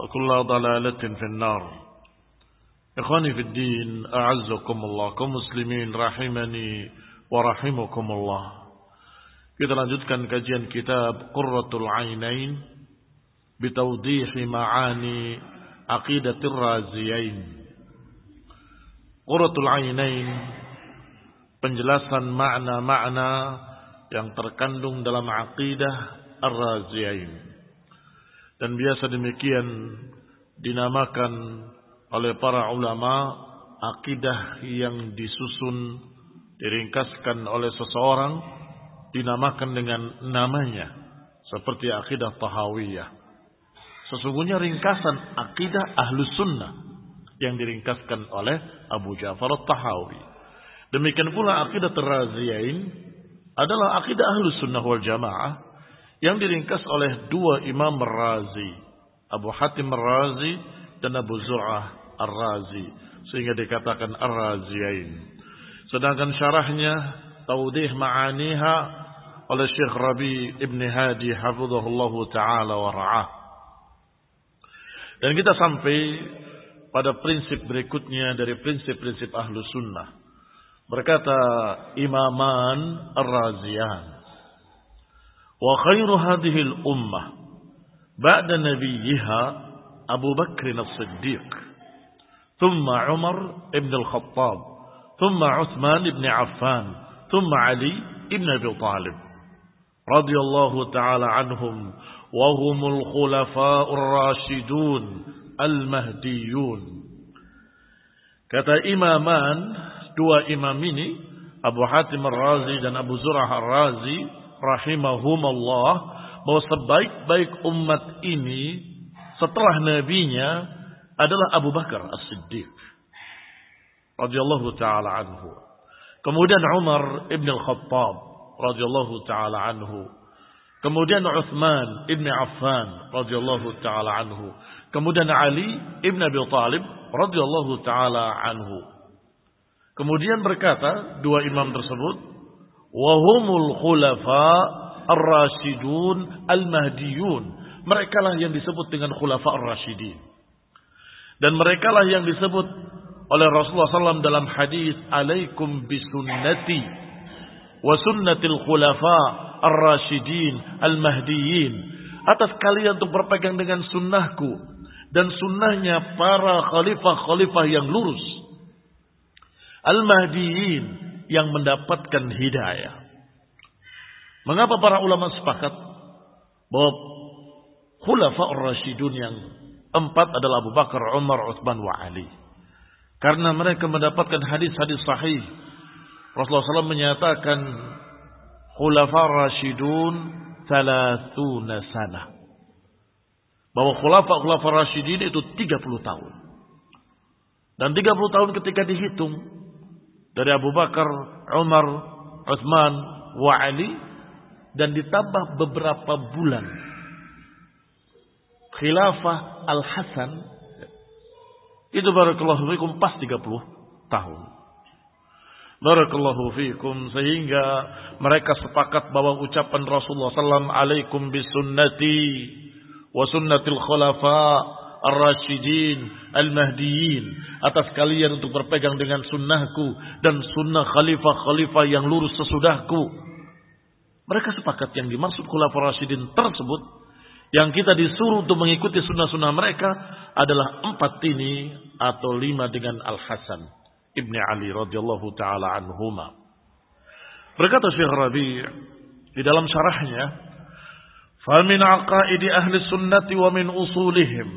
وكل ضلالة في النار إخواني في الدين أعزكم الله كمسلمين رحمني ورحمكم الله Kita lanjutkan kajian kitab Qurratul Ainain bitawdihi ma'ani aqidatir raziyain. Qurratul Ainain penjelasan makna-makna yang terkandung dalam aqidah ar-raziyain dan biasa demikian dinamakan oleh para ulama akidah yang disusun diringkaskan oleh seseorang dinamakan dengan namanya seperti akidah tahawiyah. Sesungguhnya ringkasan akidah ahlus sunnah yang diringkaskan oleh Abu Ja'far tahawi demikian pula akidah teraziyain adalah akidah ahlus sunnah wal jamaah yang diringkas oleh dua Imam Razi, Abu Hatim Razi dan Abu Zur'ah Ar-Razi, sehingga dikatakan Ar-Raziyain. Sedangkan syarahnya Taudih Ma'aniha oleh Syekh Rabi Ibn Hadi hafizahullah taala wa ra'ah. Dan kita sampai pada prinsip berikutnya dari prinsip-prinsip ahlu sunnah. Berkata Imaman Ar-Raziyan. وخير هذه الأمة بعد نبيها أبو بكر الصديق ثم عمر بن الخطاب ثم عثمان بن عفان ثم علي بن أبي طالب رضي الله تعالى عنهم وهم الخلفاء الراشدون المهديون. Kata imaman dua imam ini Abu Hatim Ar-Razi dan rahimahumallah bahwa sebaik-baik umat ini setelah nabinya adalah Abu Bakar As-Siddiq radhiyallahu taala anhu. Kemudian Umar ibn al-Khattab radhiyallahu taala anhu. Kemudian Uthman ibn Affan radhiyallahu taala anhu. Kemudian Ali ibn Abi Talib radhiyallahu taala anhu. Kemudian berkata dua imam tersebut Wahumul khulafa ar-rasyidun al-mahdiyun. Mereka lah yang disebut dengan khulafa ar-rasyidin. Dan mereka lah yang disebut oleh Rasulullah SAW dalam hadis alaikum bisunnati wa sunnatil khulafa ar-rasyidin al-mahdiyyin atas kalian untuk berpegang dengan sunnahku dan sunnahnya para khalifah-khalifah yang lurus al-mahdiyyin yang mendapatkan hidayah mengapa para ulama sepakat bahwa khulafa ar-rasyidun yang empat adalah Abu Bakar, Umar, Utsman wa Ali karena mereka mendapatkan hadis-hadis sahih. Rasulullah SAW menyatakan khulafa rasyidun thalathuna sana. Bahwa khulafa khulafa rasyidin itu 30 tahun. Dan 30 tahun ketika dihitung dari Abu Bakar, Umar, Uthman, wa Ali dan ditambah beberapa bulan khilafah Al-Hasan itu barakallahu fikum pas 30 tahun. Barakallahu fikum sehingga mereka sepakat bahwa ucapan Rasulullah sallam alaikum bisunnati wa sunnatil khulafa ar-rasyidin al-mahdiyyin atas kalian untuk berpegang dengan sunnahku dan sunnah khalifah-khalifah yang lurus sesudahku. Mereka sepakat yang dimaksud khulafa rasyidin tersebut yang kita disuruh untuk mengikuti sunnah-sunnah mereka adalah empat ini atau lima dengan Al Hasan ibni Ali radhiyallahu taala anhuma. Berkata Syekh Rabi' di dalam syarahnya, "Famin aqaidi ahli sunnati wa min usulihim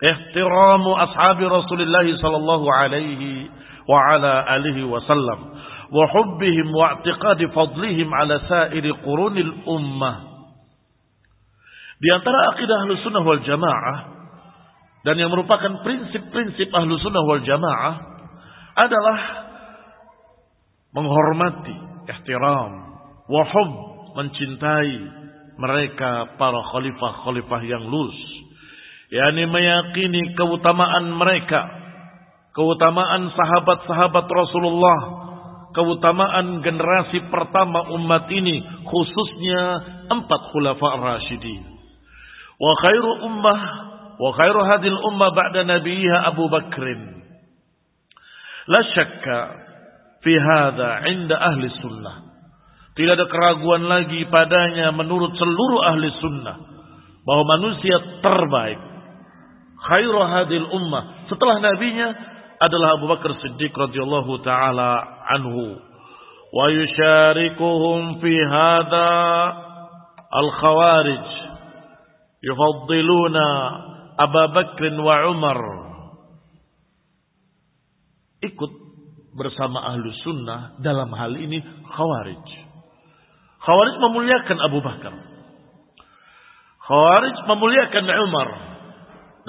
ashabi Rasulullah sallallahu alaihi wa ala alihi wasallam wa hubbihim wa i'tiqadi fadlihim ala sairi qurunil ummah." Di antara akidah ahlu sunnah wal jamaah dan yang merupakan prinsip-prinsip ahlu sunnah wal jamaah adalah menghormati, ihtiram, wahub, mencintai mereka para khalifah-khalifah yang lurus. Yakni meyakini keutamaan mereka, keutamaan sahabat-sahabat Rasulullah, keutamaan generasi pertama umat ini, khususnya empat khulafa rasyidin. Wa khairu ummah wa khairu hadil ummah ba'da nabiha Abu Bakrin. La syakka fi hadha 'inda ahli sunnah. Tidak ada keraguan lagi padanya menurut seluruh ahli sunnah bahwa manusia terbaik khairu hadil ummah. Setelah nabinya adalah Abu Bakar Siddiq radhiyallahu taala anhu. Wa yusyarikuhum fi hadha al khawarij yufaddiluna Abu Bakr wa Umar. Ikut bersama ahlu sunnah dalam hal ini khawarij. Khawarij memuliakan Abu Bakar. Khawarij memuliakan Umar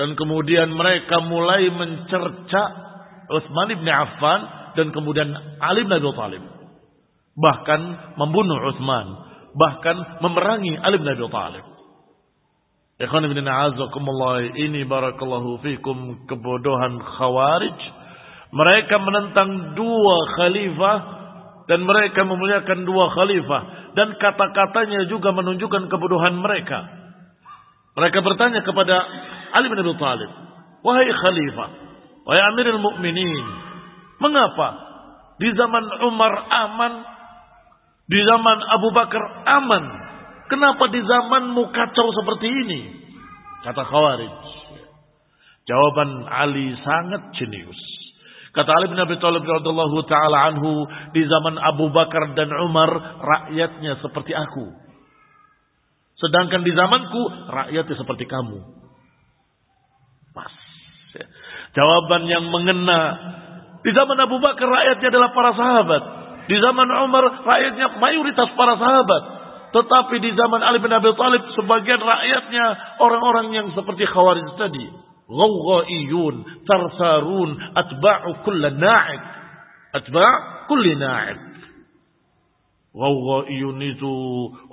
dan kemudian mereka mulai mencerca Utsman bin Affan dan kemudian Ali bin Abi Thalib bahkan membunuh Utsman bahkan memerangi Ali bin Abi Thalib Ikhwan a'azakumullah ini barakallahu fikum kebodohan khawarij. Mereka menentang dua khalifah dan mereka memuliakan dua khalifah dan kata-katanya juga menunjukkan kebodohan mereka. Mereka bertanya kepada Ali bin Abi Thalib, "Wahai khalifah, wahai Amirul Mukminin, mengapa di zaman Umar aman, di zaman Abu Bakar aman, Kenapa di zamanmu kacau seperti ini? Kata Khawarij. Jawaban Ali sangat jenius. Kata Ali bin Abi Thalib radhiyallahu taala anhu, di zaman Abu Bakar dan Umar rakyatnya seperti aku. Sedangkan di zamanku rakyatnya seperti kamu. Jawaban yang mengena. Di zaman Abu Bakar rakyatnya adalah para sahabat. Di zaman Umar rakyatnya mayoritas para sahabat. Tetapi di zaman Ali bin Abi Thalib sebagian rakyatnya orang-orang yang seperti Khawarij tadi. Ghawghaiyun, tarsarun, atba'u kulla na'id. Atba' kulli na'id. Ghawghaiyun itu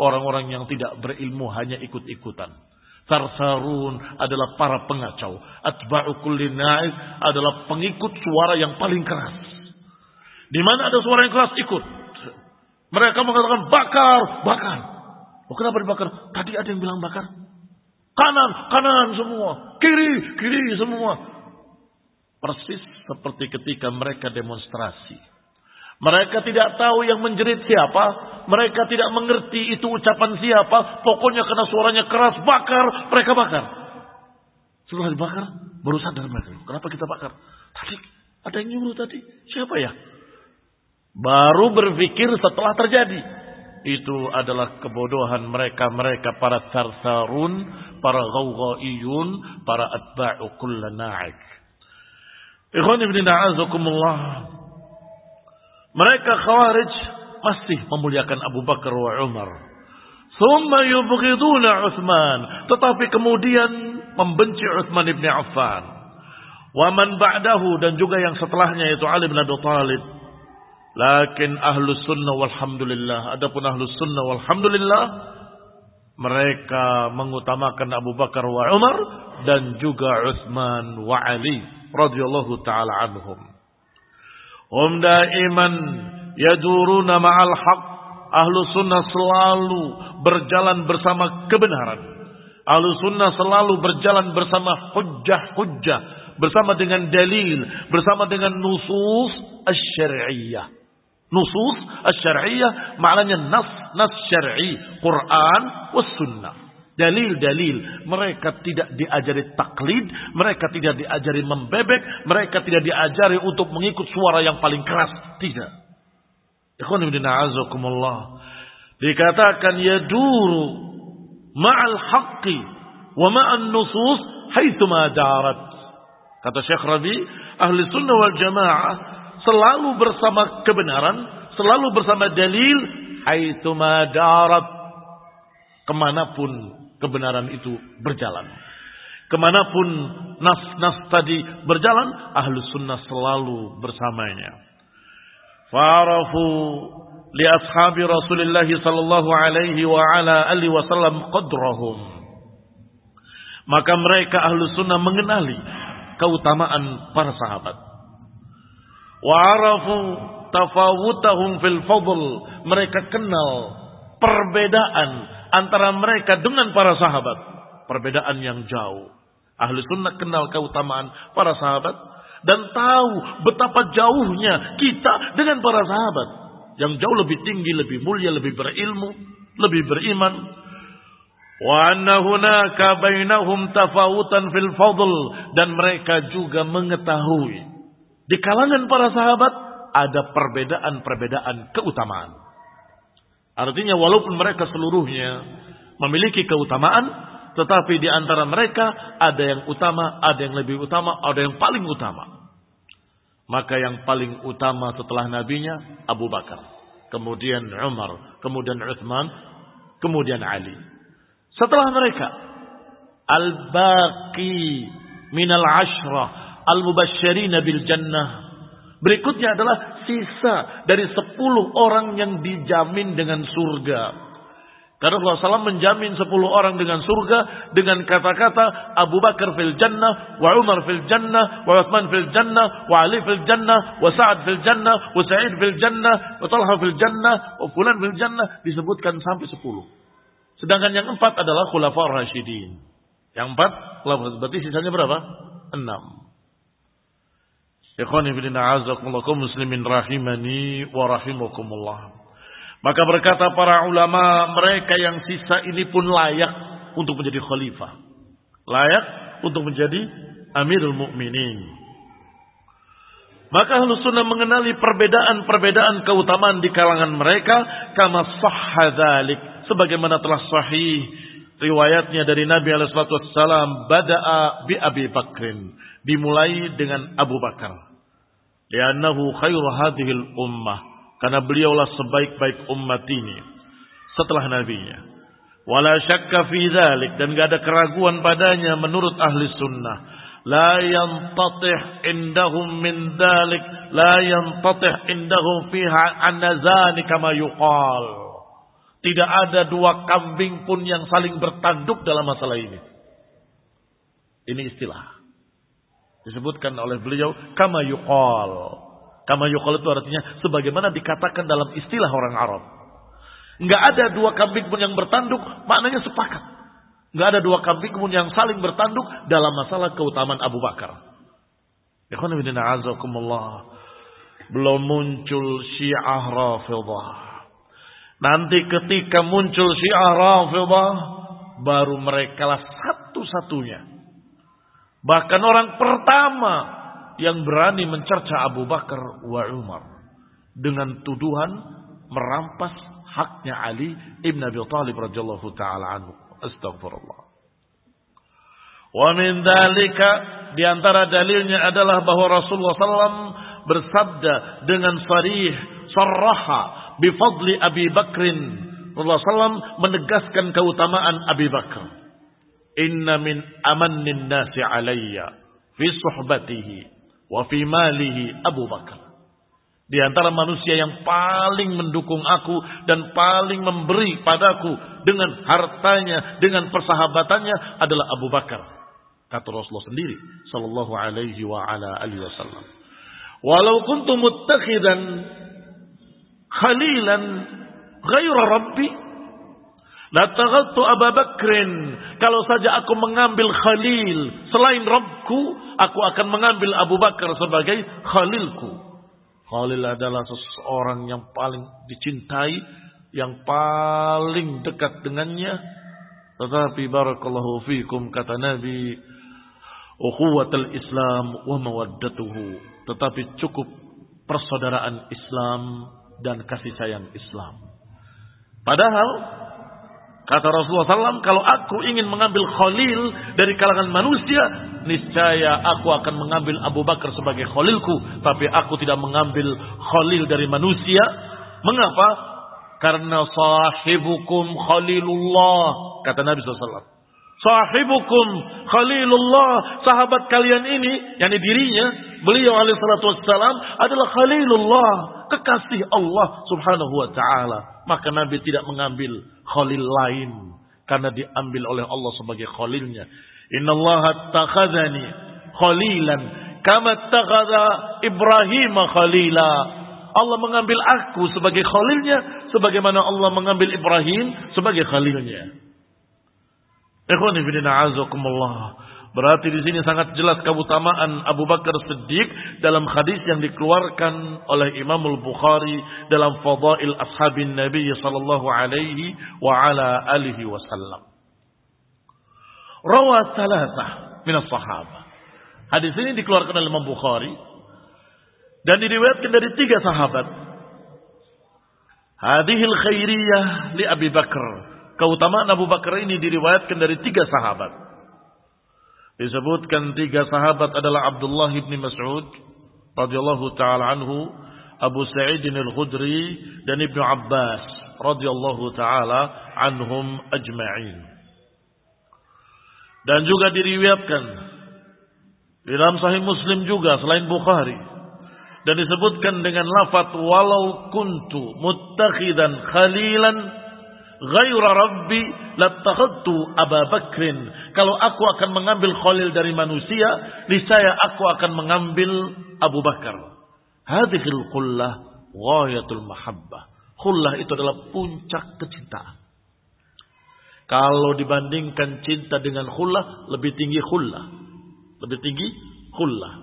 orang-orang yang tidak berilmu hanya ikut-ikutan. Tarsarun adalah para pengacau. Atba'u kulli adalah pengikut suara yang paling keras. Di mana ada suara yang keras ikut. Mereka mengatakan bakar, bakar. Oh, kenapa dibakar? Tadi ada yang bilang bakar. Kanan, kanan semua. Kiri, kiri semua. Persis seperti ketika mereka demonstrasi. Mereka tidak tahu yang menjerit siapa. Mereka tidak mengerti itu ucapan siapa. Pokoknya karena suaranya keras, bakar, mereka bakar. Setelah dibakar, baru sadar mereka. Kenapa kita bakar? Tadi ada yang nyuruh tadi. Siapa ya? Baru berpikir setelah terjadi. Itu adalah kebodohan mereka-mereka para sarsarun, para gawgaiyun, para atba'u kulla na'ik. Ikhwan ibn na'azakumullah. Mereka khawarij masih memuliakan Abu Bakar wa Umar. Thumma yubghiduna Uthman. Tetapi kemudian membenci Uthman ibn Affan. Wa man ba'dahu dan juga yang setelahnya yaitu Ali bin Abi Thalib. Lakin ahlu sunnah walhamdulillah. Adapun ahlu sunnah walhamdulillah. Mereka mengutamakan Abu Bakar wa Umar. Dan juga Uthman wa Ali radhiyallahu taala anhum. Hum daiman yaduruna ma'al haq. Ahlu sunnah selalu berjalan bersama kebenaran. Ahlu sunnah selalu berjalan bersama hujjah-hujjah. Bersama dengan dalil. Bersama dengan nusus as-syari'iyah. Nusus as-syari'iyah maknanya nas-nas syar'i. Quran was sunnah dalil-dalil. Mereka tidak diajari taklid, mereka tidak diajari membebek, mereka tidak diajari untuk mengikut suara yang paling keras. Tidak. Ikhwan ibn a'azakumullah. Dikatakan yaduru ma'al haqqi wa ma'an nusus haithuma darat. Kata Syekh Rabi, ahli sunnah wal jamaah selalu bersama kebenaran, selalu bersama dalil haithuma darat. Ke mana pun kebenaran itu berjalan. Ke mana pun nas-nas tadi berjalan, ahlu sunnah selalu bersamanya. Farafu li ashabi Rasulullah sallallahu alaihi wa ala alihi wasallam qadrahum. Maka mereka ahlu sunnah mengenali keutamaan para sahabat. Wa arafu tafawutahum fil fadl. Mereka kenal perbedaan antara mereka dengan para sahabat. Perbedaan yang jauh. Ahli sunnah kenal keutamaan para sahabat. Dan tahu betapa jauhnya kita dengan para sahabat. Yang jauh lebih tinggi, lebih mulia, lebih berilmu, lebih beriman. Wa anna hunaka bainahum tafawutan fil fadl. Dan mereka juga mengetahui. Di kalangan para sahabat ada perbedaan-perbedaan keutamaan. Artinya walaupun mereka seluruhnya memiliki keutamaan, tetapi di antara mereka ada yang utama, ada yang lebih utama, ada yang paling utama. Maka yang paling utama setelah nabinya Abu Bakar, kemudian Umar, kemudian Uthman, kemudian Ali. Setelah mereka al-baqi minal ashrah al-mubasysyirin bil jannah Berikutnya adalah sisa dari sepuluh orang yang dijamin dengan surga. Karena Rasulullah SAW menjamin sepuluh orang dengan surga dengan kata-kata Abu Bakar fil jannah, wa Umar fil jannah, wa Uthman fil jannah, wa Ali fil jannah, wa Sa'ad fil jannah, wa Sa'id fil jannah, wa Talha fil jannah, wa Fulan fil jannah disebutkan sampai sepuluh. Sedangkan yang empat adalah khulafa rasyidin. Yang empat, berarti sisanya berapa? Enam. Ikhwani muslimin rahimani wa rahimakumullah. Maka berkata para ulama mereka yang sisa ini pun layak untuk menjadi khalifah. Layak untuk menjadi amirul mukminin. Maka ahlu sunnah mengenali perbedaan-perbedaan keutamaan di kalangan mereka. Kama sahhadhalik. Sebagaimana telah sahih riwayatnya dari Nabi SAW. Bada'a bi Abi Bakrin. Dimulai dengan Abu Bakar. Liannahu khairu hadhil ummah. Karena beliaulah sebaik-baik umat ini. Setelah nabinya. Wala syakka fi dhalik. Dan gak ada keraguan padanya menurut ahli sunnah. La yantatih indahum min dhalik. La yantatih indahum fiha anazani kama yuqal. Tidak ada dua kambing pun yang saling bertanduk dalam masalah ini. Ini istilah. Disebutkan oleh beliau kama yuqal. Kama yuqal itu artinya sebagaimana dikatakan dalam istilah orang Arab. Enggak ada dua kambing pun yang bertanduk, maknanya sepakat. Enggak ada dua kambing pun yang saling bertanduk dalam masalah keutamaan Abu Bakar. Belum muncul Syiah Rafidah. Nanti ketika muncul Syiah Rafidah, baru mereka lah satu-satunya. Bahkan orang pertama yang berani mencerca Abu Bakar wa Umar dengan tuduhan merampas haknya Ali ibn Abi Thalib radhiyallahu taala anhu. Astagfirullah. Wa min dalika di antara dalilnya adalah bahwa Rasulullah SAW bersabda dengan sarih, sarraha bi fadli Abi Bakrin. Rasulullah SAW menegaskan keutamaan Abi Bakar. Inna min amannin nasi alayya fi suhbatihi wa fi malihi Abu Bakar. Di antara manusia yang paling mendukung aku dan paling memberi padaku dengan hartanya, dengan persahabatannya adalah Abu Bakar. Kata Rasulullah sendiri sallallahu alaihi wa ala alihi wasallam. Walau kuntu muttakhidan khalilan ghaira rabbi la taghattu Abu Bakrin. Kalau saja aku mengambil khalil selain Rabbku, aku akan mengambil Abu Bakar sebagai khalilku. Khalil adalah seseorang yang paling dicintai, yang paling dekat dengannya. Tetapi barakallahu fikum kata Nabi, ukhuwatul Islam wa mawaddatuhu. Tetapi cukup persaudaraan Islam dan kasih sayang Islam. Padahal kata Rasulullah SAW, kalau aku ingin mengambil khalil dari kalangan manusia, niscaya aku akan mengambil Abu Bakar sebagai khalilku, tapi aku tidak mengambil khalil dari manusia. Mengapa? Karena sahibukum khalilullah, kata Nabi SAW. Sahibukum Khalilullah, sahabat kalian ini, yakni dirinya, beliau alaihissalatu wassalam adalah Khalilullah, kekasih Allah subhanahu wa ta'ala. Maka Nabi tidak mengambil Khalil lain, karena diambil oleh Allah sebagai Khalilnya. Inna Allah takhadhani Khalilan, kama takhadha Ibrahim Khalila. Allah mengambil aku sebagai Khalilnya, sebagaimana Allah mengambil Ibrahim sebagai Khalilnya. Berarti di sini sangat jelas keutamaan Abu Bakar Siddiq dalam hadis yang dikeluarkan oleh Imam Al-Bukhari dalam Fadail Ashabin Nabi sallallahu alaihi wa ala alihi wasallam. Rawa salatah min as-sahabah. Hadis ini dikeluarkan oleh Imam Bukhari dan diriwayatkan dari tiga sahabat. Hadihil khairiyah li Abi Bakar Keutamaan Abu Bakar ini diriwayatkan dari tiga sahabat. Disebutkan tiga sahabat adalah Abdullah bin Mas'ud radhiyallahu taala anhu, Abu Sa'id al-Khudri dan Ibnu Abbas radhiyallahu taala anhum ajma'in. Dan juga diriwayatkan di dalam Sahih Muslim juga selain Bukhari dan disebutkan dengan lafaz walau kuntu muttakhidan khalilan ghaira rabbi lattakhadtu Abu Bakrin. Kalau aku akan mengambil khalil dari manusia, niscaya aku akan mengambil Abu Bakar. Hadhil qullah ghayatul mahabbah. Khullah itu adalah puncak kecintaan. Kalau dibandingkan cinta dengan khullah, lebih tinggi khullah. Lebih tinggi khullah.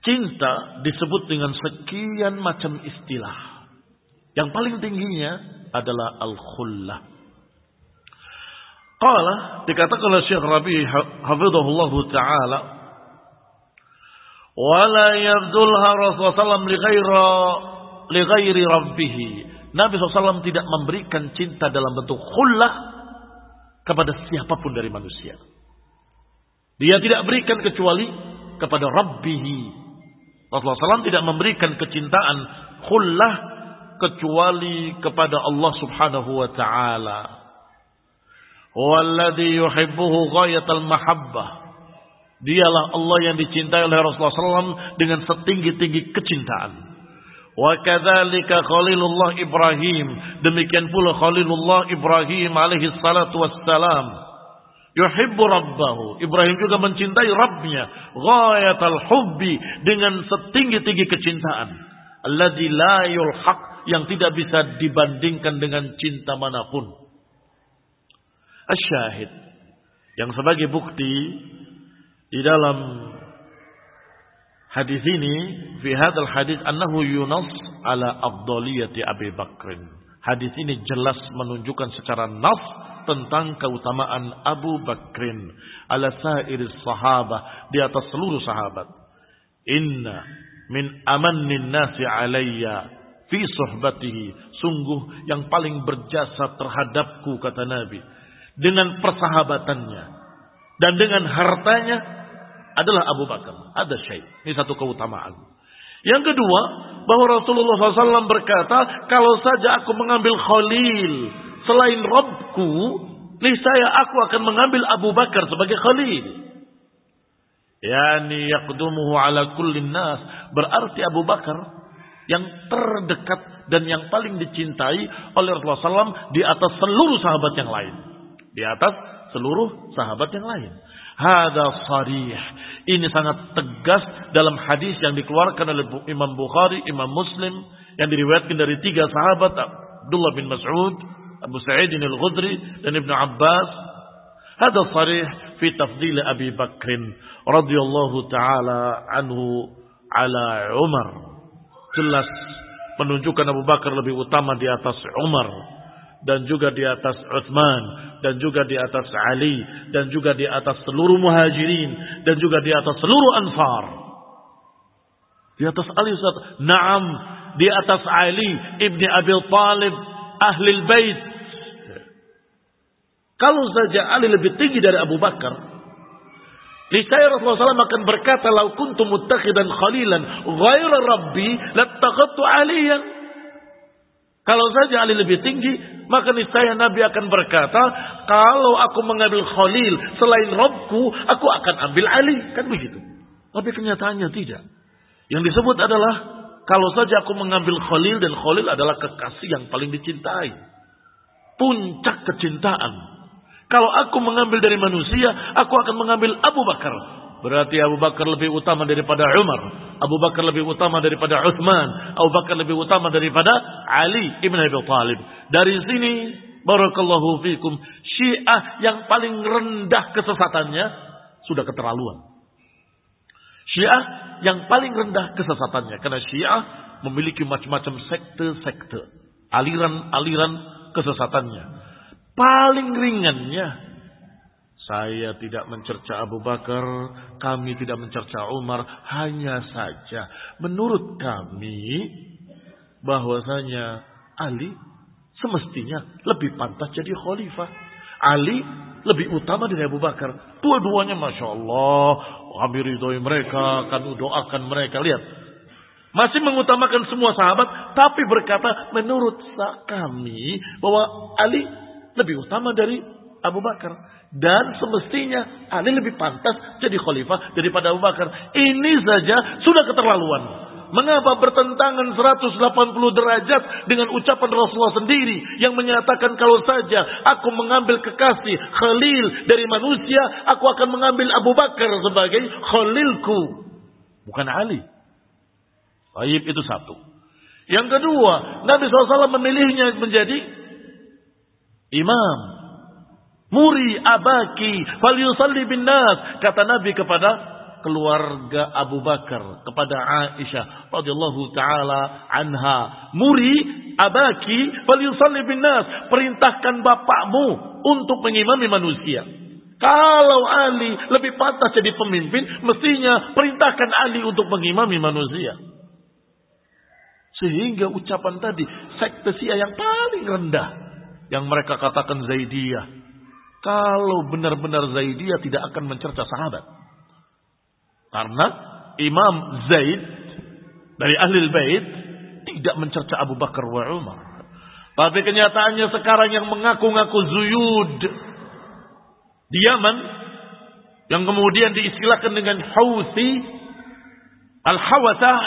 Cinta disebut dengan sekian macam istilah. Yang paling tingginya adalah al-khullah. Qala dikatakan oleh Syekh Rabi hafizahullah taala wala yabdulha Rasulullah SAW li ghaira li ghairi rabbih. Nabi SAW tidak memberikan cinta dalam bentuk khullah kepada siapa pun dari manusia. Dia tidak berikan kecuali kepada Rabbih. Rasulullah SAW tidak memberikan kecintaan khullah kecuali kepada Allah Subhanahu wa taala. Walladhi yuhibbuhu ghayatal mahabbah. Dialah Allah yang dicintai oleh Rasulullah SAW dengan setinggi-tinggi kecintaan. Wa kadzalika Khalilullah Ibrahim, demikian pula Khalilullah Ibrahim alaihi salatu wassalam. Yuhibbu rabbahu. Ibrahim juga mencintai Rabbnya. Ghayatal hubbi. Dengan setinggi-tinggi kecintaan. Alladhi la yulhaq yang tidak bisa dibandingkan dengan cinta mana pun. Asyahid yang sebagai bukti Di dalam hadis ini, fi hadal hadis annahu yunas ala afdaliyati Abi Bakrin. Hadis ini jelas menunjukkan secara nas tentang keutamaan Abu Bakrin ala sair sahabah di atas seluruh sahabat. Inna min amannin nasi alayya fi suhbatihi. Sungguh yang paling berjasa terhadapku kata Nabi. Dengan persahabatannya. Dan dengan hartanya adalah Abu Bakar. Ada syait. Ini satu keutamaan. Yang kedua, bahwa Rasulullah SAW berkata, kalau saja aku mengambil Khalil selain Robku, saya aku akan mengambil Abu Bakar sebagai Khalil. Yani yakdumuhu ala kullin nas. Berarti Abu Bakar yang terdekat dan yang paling dicintai oleh Rasulullah SAW di atas seluruh sahabat yang lain. Di atas seluruh sahabat yang lain. Hada sarih. Ini sangat tegas dalam hadis yang dikeluarkan oleh Imam Bukhari, Imam Muslim yang diriwayatkan dari tiga sahabat Abdullah bin Mas'ud, Abu Sa'id al-Ghudri dan Ibnu Abbas. Hada sarih fi tafdil Abi Bakrin radhiyallahu taala anhu ala Umar. Jelas menunjukkan Abu Bakar lebih utama di atas Umar dan juga di atas Uthman dan juga di atas Ali dan juga di atas seluruh muhajirin dan juga di atas seluruh ansar. Di atas Ali Ustaz, Naam, di atas Ali ibni Abi Talib ahli bait. Kalau saja Ali lebih tinggi dari Abu Bakar, Niscaya Rasulullah SAW akan berkata, "Lau kuntu muttakhidan khalilan ghaira rabbi lattakhadtu aliyan." Kalau saja Ali lebih tinggi, maka niscaya Nabi akan berkata, kalau aku mengambil Khalil selain Robku, aku akan ambil Ali. Kan begitu. Tapi kenyataannya tidak. Yang disebut adalah, kalau saja aku mengambil Khalil dan Khalil adalah kekasih yang paling dicintai. Puncak kecintaan. Kalau aku mengambil dari manusia, aku akan mengambil Abu Bakar. Berarti Abu Bakar lebih utama daripada Umar. Abu Bakar lebih utama daripada Uthman. Abu Bakar lebih utama daripada Ali ibn Abi Talib. Dari sini, Barakallahu fikum. Syiah yang paling rendah kesesatannya, sudah keterlaluan. Syiah yang paling rendah kesesatannya. Karena Syiah memiliki macam-macam sekte-sekte. Aliran-aliran kesesatannya paling ringannya saya tidak mencerca Abu Bakar, kami tidak mencerca Umar, hanya saja menurut kami bahwasanya Ali semestinya lebih pantas jadi khalifah. Ali lebih utama dari Abu Bakar. Dua-duanya Masya Allah. Kami ridhoi mereka, kami doakan mereka. Lihat. Masih mengutamakan semua sahabat. Tapi berkata menurut kami bahwa Ali lebih utama dari Abu Bakar. Dan semestinya Ali lebih pantas jadi khalifah daripada Abu Bakar. Ini saja sudah keterlaluan. Mengapa bertentangan 180 derajat dengan ucapan Rasulullah sendiri yang menyatakan kalau saja aku mengambil kekasih khalil dari manusia, aku akan mengambil Abu Bakar sebagai khalilku. Bukan Ali. Baik itu satu. Yang kedua, Nabi SAW memilihnya menjadi imam. Muri abaki falyusalli bin nas. Kata Nabi kepada keluarga Abu Bakar. Kepada Aisyah radhiyallahu taala anha. Muri abaki falyusalli bin nas. Perintahkan bapakmu untuk mengimami manusia. Kalau Ali lebih pantas jadi pemimpin, mestinya perintahkan Ali untuk mengimami manusia. Sehingga ucapan tadi, sekte Syiah yang paling rendah yang mereka katakan Zaidiyah. Kalau benar-benar Zaidiyah tidak akan mencerca sahabat. Karena Imam Zaid dari ahli bait tidak mencerca Abu Bakar wa Umar. Tapi kenyataannya sekarang yang mengaku-ngaku zuyud di Yaman yang kemudian diistilahkan dengan Houthi Al-Hawatah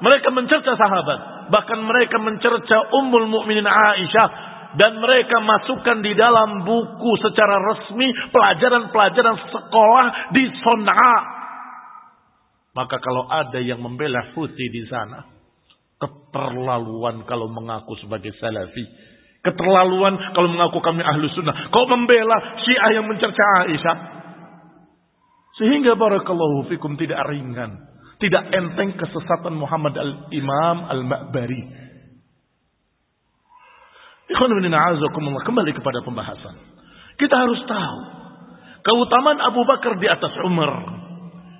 mereka mencerca sahabat bahkan mereka mencerca Ummul Mukminin Aisyah dan mereka masukkan di dalam buku secara resmi pelajaran-pelajaran sekolah di Son'a. Maka kalau ada yang membela Houthi di sana, keterlaluan kalau mengaku sebagai salafi. Keterlaluan kalau mengaku kami ahlu sunnah. Kau membela syiah yang mencerca Aisyah. Sehingga barakallahu fikum tidak ringan. Tidak enteng kesesatan Muhammad al-Imam al-Ma'bari. Kembali kepada pembahasan. Kita harus tahu. Keutamaan Abu Bakar di atas Umar.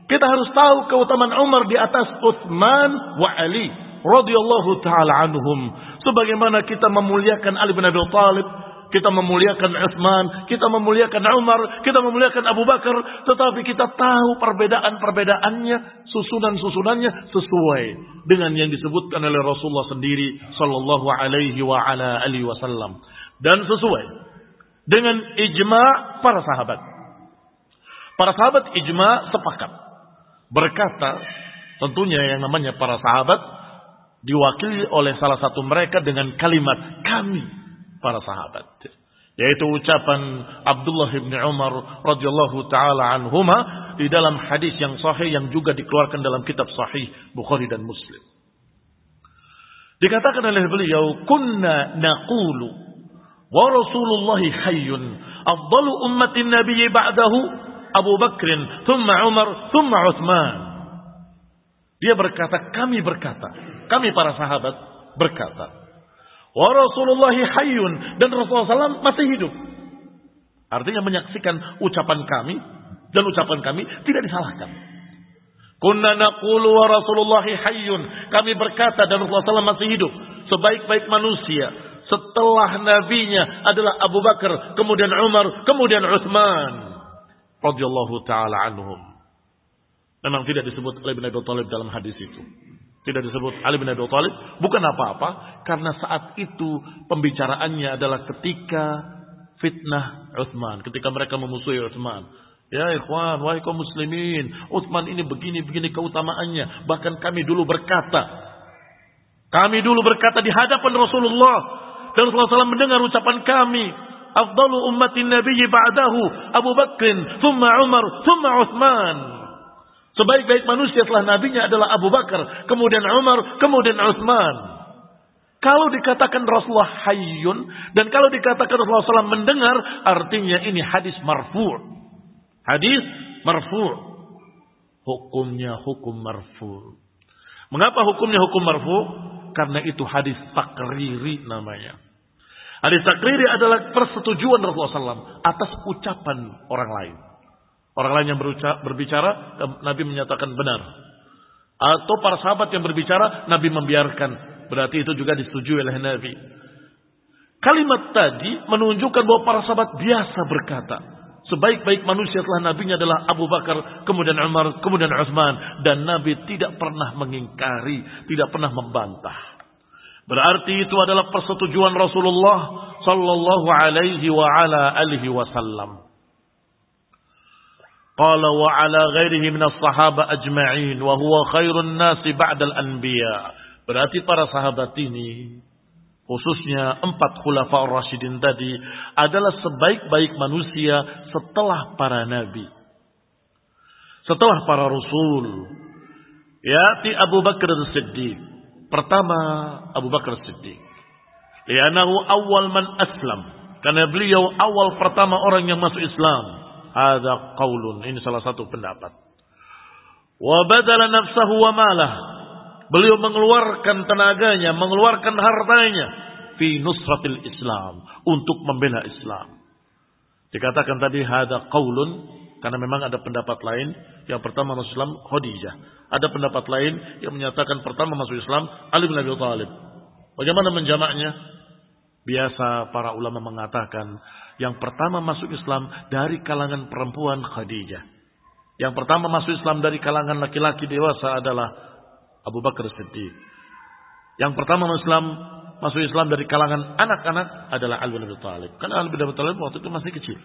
Kita harus tahu keutamaan Umar di atas Uthman wa Ali radhiyallahu taala anhum. Sebagaimana kita memuliakan Ali bin Abi Thalib, kita memuliakan Utsman, kita memuliakan Umar, kita memuliakan Abu Bakar, tetapi kita tahu perbedaan-perbedaannya, susunan-susunannya sesuai dengan yang disebutkan oleh Rasulullah sendiri sallallahu alaihi wa ala alihi wasallam. Dan sesuai dengan ijma para sahabat. Para sahabat ijma sepakat. Berkata tentunya yang namanya para sahabat diwakili oleh salah satu mereka dengan kalimat kami para sahabat. Yaitu ucapan Abdullah bin Umar radhiyallahu taala anhuma di dalam hadis yang sahih yang juga dikeluarkan dalam kitab sahih Bukhari dan Muslim. Dikatakan oleh beliau, "Kunna naqulu wa Rasulullah hayyun, afdalu ummatin nabiyyi ba'dahu Abu Bakr, thumma Umar, thumma Uthman." Dia berkata, kami berkata, kami para sahabat berkata, Wa Rasulullah hayyun dan Rasulullah SAW masih hidup. Artinya menyaksikan ucapan kami dan ucapan kami tidak disalahkan. Kunna naqulu wa Rasulullah hayyun. Kami berkata dan Rasulullah SAW masih hidup. Sebaik-baik manusia. Setelah nabinya adalah Abu Bakar, kemudian Umar, kemudian Uthman. radhiyallahu taala anhum. Memang tidak disebut oleh Ibn Abi Thalib dalam hadis itu. Tidak disebut Ali bin Abi Thalib. Bukan apa-apa. Karena saat itu pembicaraannya adalah ketika fitnah Uthman. Ketika mereka memusuhi Uthman. Ya ikhwan, wahai kaum muslimin. Uthman ini begini-begini keutamaannya. Bahkan kami dulu berkata. Kami dulu berkata di hadapan Rasulullah. Dan Rasulullah SAW mendengar ucapan kami. Afdalu ummatin nabiyyi ba'dahu Abu Bakrin, thumma Umar, thumma Uthman. Sebaik-baik manusia setelah nabinya adalah Abu Bakar, kemudian Umar, kemudian Utsman. Kalau dikatakan Rasulullah hayyun dan kalau dikatakan Rasulullah SAW mendengar, artinya ini hadis marfu'. Hadis marfu'. Hukumnya hukum marfu'. Mengapa hukumnya hukum marfu'? Karena itu hadis takriri namanya. Hadis takriri adalah persetujuan Rasulullah SAW atas ucapan orang lain. Orang lain yang berbicara, Nabi menyatakan benar. Atau para sahabat yang berbicara, Nabi membiarkan. Berarti itu juga disetujui oleh Nabi. Kalimat tadi menunjukkan bahwa para sahabat biasa berkata. Sebaik-baik manusia setelah nabinya adalah Abu Bakar, kemudian Umar, kemudian Utsman. Dan Nabi tidak pernah mengingkari, tidak pernah membantah. Berarti itu adalah persetujuan Rasulullah sallallahu alaihi wasallam. Qala wa ala ghairihi الصحابة sahaba ajma'in wa huwa khairun الأنبياء ba'dal anbiya. Berarti para sahabat ini khususnya empat khulafaur rasyidin tadi adalah sebaik-baik manusia setelah para nabi. Setelah para rasul. Ya'ti Abu Bakar Siddiq. Pertama Abu Bakar Siddiq. Lianahu awal man aslam. Karena beliau awal pertama orang yang masuk Islam. Ada qaulun. Ini salah satu pendapat. Wa badala nafsahu wa malah. Beliau mengeluarkan tenaganya, mengeluarkan hartanya fi nusratil Islam untuk membela Islam. Dikatakan tadi hada qaulun karena memang ada pendapat lain. Yang pertama masuk Islam Khadijah. Ada pendapat lain yang menyatakan pertama masuk Islam Ali bin Abi Thalib. Bagaimana menjamaknya? Biasa para ulama mengatakan yang pertama masuk Islam dari kalangan perempuan Khadijah. Yang pertama masuk Islam dari kalangan laki-laki dewasa adalah Abu Bakar Siddiq. Yang pertama masuk Islam masuk Islam dari kalangan anak-anak adalah Ali bin Abi Thalib. Karena Ali bin Abi Thalib waktu itu masih kecil.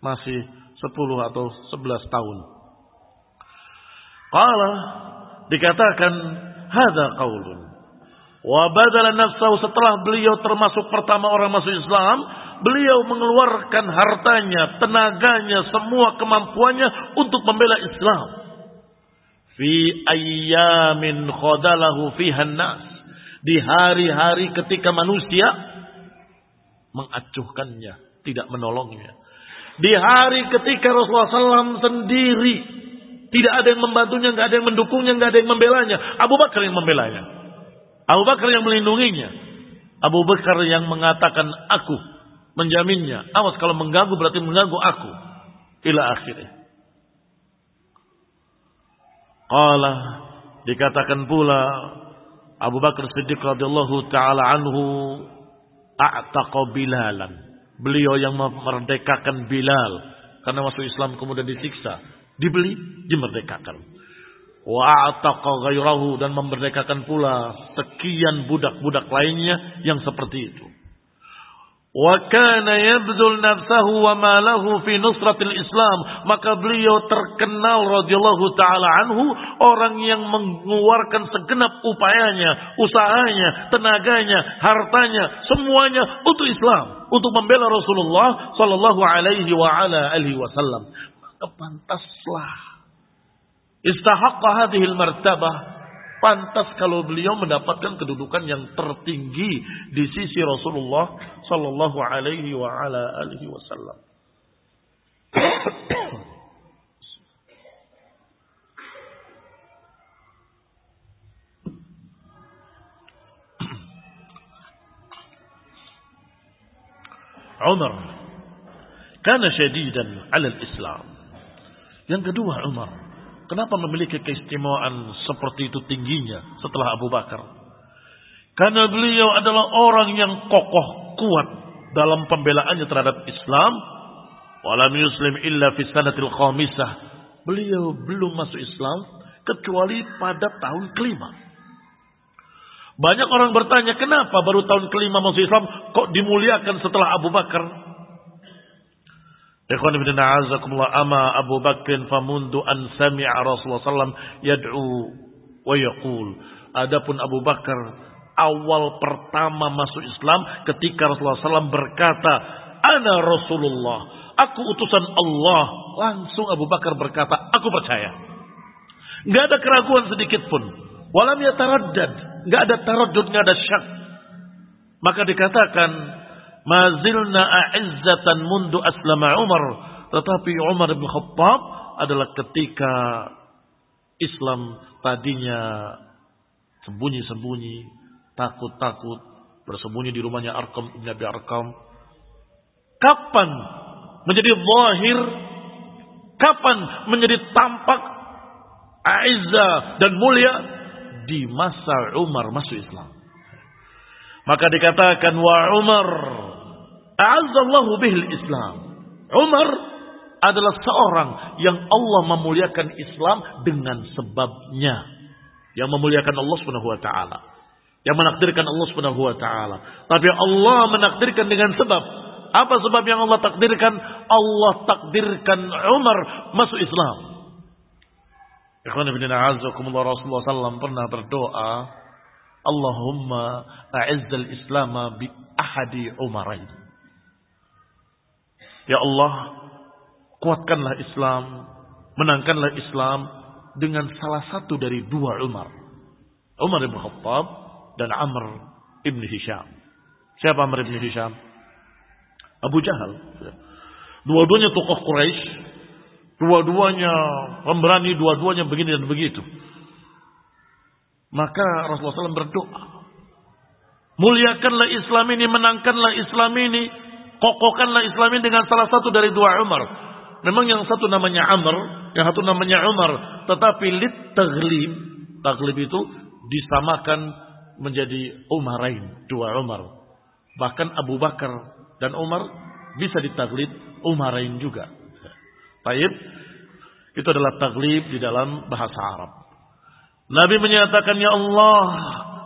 Masih 10 atau 11 tahun. Qala dikatakan hadza qaulun. Wa badala nafsahu setelah beliau termasuk pertama orang masuk Islam, Beliau mengeluarkan hartanya, tenaganya, semua kemampuannya untuk membela Islam. Fi ayyamin khodalahu fihan nas. Di hari-hari ketika manusia mengacuhkannya, tidak menolongnya. Di hari ketika Rasulullah SAW sendiri tidak ada yang membantunya, nggak ada yang mendukungnya, nggak ada yang membelanya. Abu Bakar yang membelanya. Abu Bakar yang melindunginya. Abu Bakar yang mengatakan aku menjaminnya. Awas kalau mengganggu berarti mengganggu aku. Ila akhirnya. Qala dikatakan pula Abu Bakar Siddiq radhiyallahu taala anhu a'taqa Bilalan. Beliau yang memerdekakan Bilal karena masuk Islam kemudian disiksa, dibeli, dimerdekakan. Wa a'taqa ghairahu dan memerdekakan pula sekian budak-budak lainnya yang seperti itu. Wa kana yabdul nafsahu wa malahu fi nusratil Islam. Maka beliau terkenal radhiyallahu taala anhu orang yang mengeluarkan segenap upayanya, usahanya, tenaganya, hartanya, semuanya untuk Islam, untuk membela Rasulullah sallallahu alaihi wa ala alihi wasallam. Maka pantaslah istahaqqa hadhihi martabah pantas kalau beliau mendapatkan kedudukan yang tertinggi di sisi Rasulullah sallallahu alaihi wa ala alihi wasallam. Umar karena syadidan ala Islam. Yang kedua Umar Kenapa memiliki keistimewaan seperti itu tingginya setelah Abu Bakar? Karena beliau adalah orang yang kokoh, kuat dalam pembelaannya terhadap Islam. Walam yuslim illa fi sanatil khamisah. Beliau belum masuk Islam kecuali pada tahun kelima. Banyak orang bertanya, kenapa baru tahun kelima masuk Islam kok dimuliakan setelah Abu Bakar? Ikhwan ibn a'azakumullah ama Abu Bakr famundu an sami'a Rasulullah sallam yad'u wa yaqul. Adapun Abu Bakar awal pertama masuk Islam ketika Rasulullah SAW berkata, Ana Rasulullah, aku utusan Allah. Langsung Abu Bakar berkata, aku percaya. Nggak ada keraguan sedikit pun. Walam yataraddad. Nggak ada taraddud, nggak ada syak. Maka dikatakan, mazilna a'izzatan mundu aslama Umar. Tetapi Umar bin Khattab adalah ketika Islam tadinya sembunyi-sembunyi, takut-takut, bersembunyi di rumahnya Arkam Ibn Abi Arkam. Kapan menjadi zahir? Kapan menjadi tampak Aizza dan mulia di masa Umar masuk Islam. Maka dikatakan wa Umar a'azzallahu bihil Islam. Umar adalah seorang yang Allah memuliakan Islam dengan sebabnya. Yang memuliakan Allah Subhanahu wa taala. Yang menakdirkan Allah Subhanahu wa taala. Tapi Allah menakdirkan dengan sebab. Apa sebab yang Allah takdirkan? Allah takdirkan Umar masuk Islam. Ikhwan ibn Rasulullah SAW pernah berdoa Allahumma a'izzal Islam bi ahadi umarain. Ya Allah, kuatkanlah Islam, menangkanlah Islam dengan salah satu dari dua Umar. Umar ibn Khattab dan Amr ibn Hisham. Siapa Amr ibn Hisham? Abu Jahal. Dua-duanya tokoh Quraisy, dua-duanya pemberani, dua-duanya begini dan begitu. Maka Rasulullah SAW berdoa. Muliakanlah Islam ini, menangkanlah Islam ini, kokohkanlah Islam ini dengan salah satu dari dua Umar. Memang yang satu namanya Amr, yang satu namanya Umar. Tetapi lit taglib, taglib itu disamakan menjadi Umarain, dua Umar. Bahkan Abu Bakar dan Umar bisa ditaglib Umarain juga. Taib, itu adalah taglib di dalam bahasa Arab. Nabi menyatakan, Ya Allah,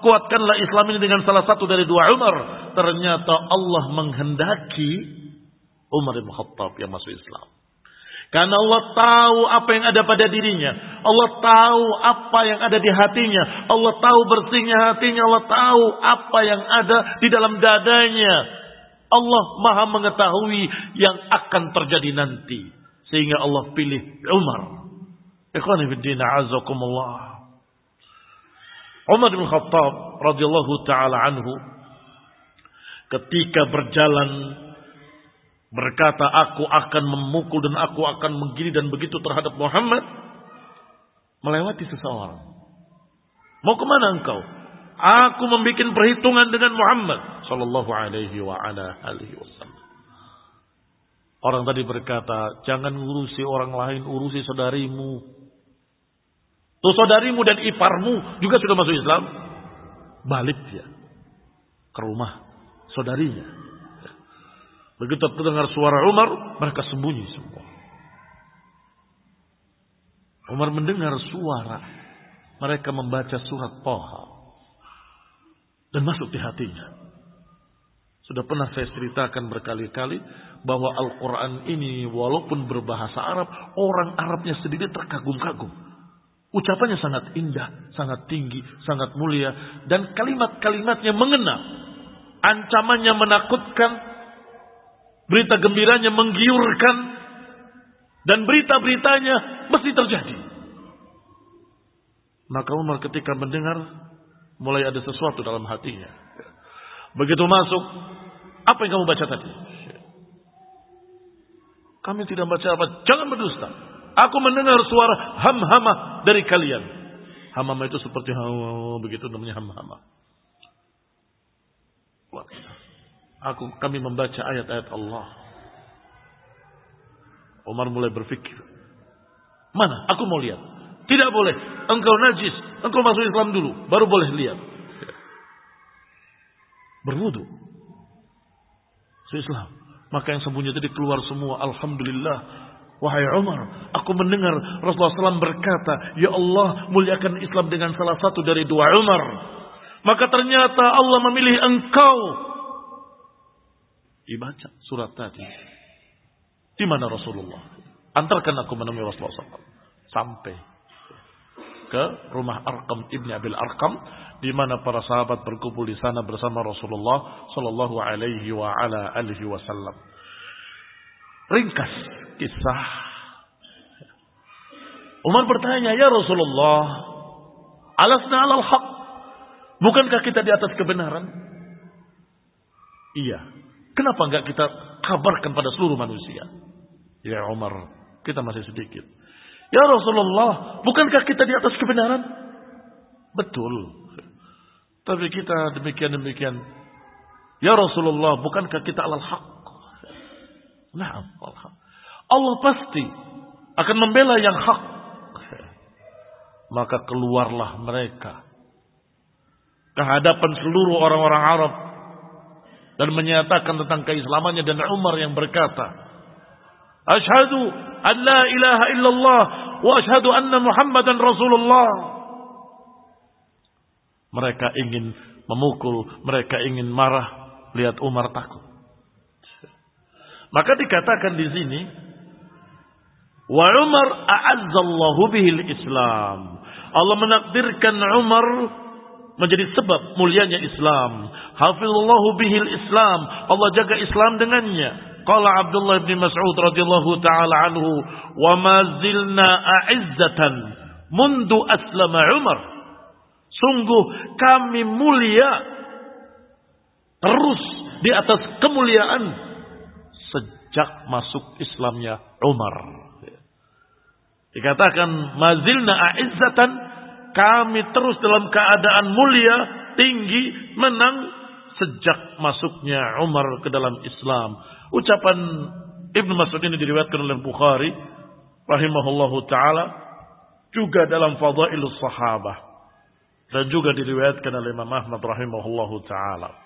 kuatkanlah Islam ini dengan salah satu dari dua Umar. Ternyata Allah menghendaki Umar bin Khattab yang masuk Islam. Karena Allah tahu apa yang ada pada dirinya. Allah tahu apa yang ada di hatinya. Allah tahu bersihnya hatinya. Allah tahu apa yang ada di dalam dadanya. Allah maha mengetahui yang akan terjadi nanti. Sehingga Allah pilih Umar. Ikhwanifidina azakumullah. Umar bin Khattab radhiyallahu taala anhu ketika berjalan berkata aku akan memukul dan aku akan begini dan begitu terhadap Muhammad melewati seseorang. Mau ke mana engkau? Aku membuat perhitungan dengan Muhammad sallallahu alaihi wa ala alihi wasallam. Orang tadi berkata, jangan ngurusi orang lain, urusi saudarimu. Tuh saudarimu dan iparmu juga sudah masuk Islam. Balik dia ke rumah saudarinya. Begitu terdengar suara Umar, mereka sembunyi semua. Umar mendengar suara mereka membaca surat Toha dan masuk di hatinya. Sudah pernah saya ceritakan berkali-kali bahwa Al-Quran ini walaupun berbahasa Arab, orang Arabnya sendiri terkagum-kagum. Ucapannya sangat indah, sangat tinggi, sangat mulia. Dan kalimat-kalimatnya mengena. Ancamannya menakutkan. Berita gembiranya menggiurkan. Dan berita-beritanya mesti terjadi. Maka Umar ketika mendengar, mulai ada sesuatu dalam hatinya. Begitu masuk, apa yang kamu baca tadi? Kami tidak baca apa. Jangan berdusta. Aku mendengar suara ham-hama dari kalian. Hamama itu seperti begitu namanya ham-hama. Aku kami membaca ayat-ayat Allah. Umar mulai berpikir. Mana? Aku mau lihat. Tidak boleh. Engkau najis. Engkau masuk Islam dulu. Baru boleh lihat. Berwudu. Islam. Maka yang sembunyi tadi keluar semua. Alhamdulillah. Wahai Umar, aku mendengar Rasulullah SAW berkata, Ya Allah, muliakan Islam dengan salah satu dari dua Umar. Maka ternyata Allah memilih engkau. Dibaca surat tadi. Di mana Rasulullah? Antarkan aku menemui Rasulullah SAW. Sampai ke rumah Arqam ibni Abil Arqam di mana para sahabat berkumpul di sana bersama Rasulullah sallallahu alaihi wa wasallam. Ringkas kisah. Umar bertanya, "Ya Rasulullah, alasna 'alal haq? Bukankah kita di atas kebenaran?" Iya. Kenapa enggak kita kabarkan pada seluruh manusia? Ya Umar, kita masih sedikit. Ya Rasulullah, bukankah kita di atas kebenaran? Betul. Tapi kita demikian-demikian. Ya Rasulullah, bukankah kita alal haq? Nah, Allah pasti akan membela yang hak. Maka keluarlah mereka ke hadapan seluruh orang-orang Arab dan menyatakan tentang keislamannya dan Umar yang berkata, "Asyhadu an la ilaha illallah wa asyhadu anna Muhammadan Rasulullah." Mereka ingin memukul, mereka ingin marah, lihat Umar takut. Maka dikatakan di sini, wa Umar a'azzallahu bihil Islam. Allah menakdirkan Umar menjadi sebab mulianya Islam. Hafizallahu bihil Islam. Allah jaga Islam dengannya. Qala Abdullah bin Mas'ud radhiyallahu taala anhu, "Wa ma zilna a'izzatan mundu aslama Umar." Sungguh kami mulia terus di atas kemuliaan sejak masuk Islamnya Umar. Dikatakan mazilna a'izzatan kami terus dalam keadaan mulia, tinggi, menang sejak masuknya Umar ke dalam Islam. Ucapan Ibnu Mas'ud ini diriwayatkan oleh Bukhari rahimahullahu taala juga dalam Fadailus Sahabah dan juga diriwayatkan oleh Imam Ahmad rahimahullahu taala.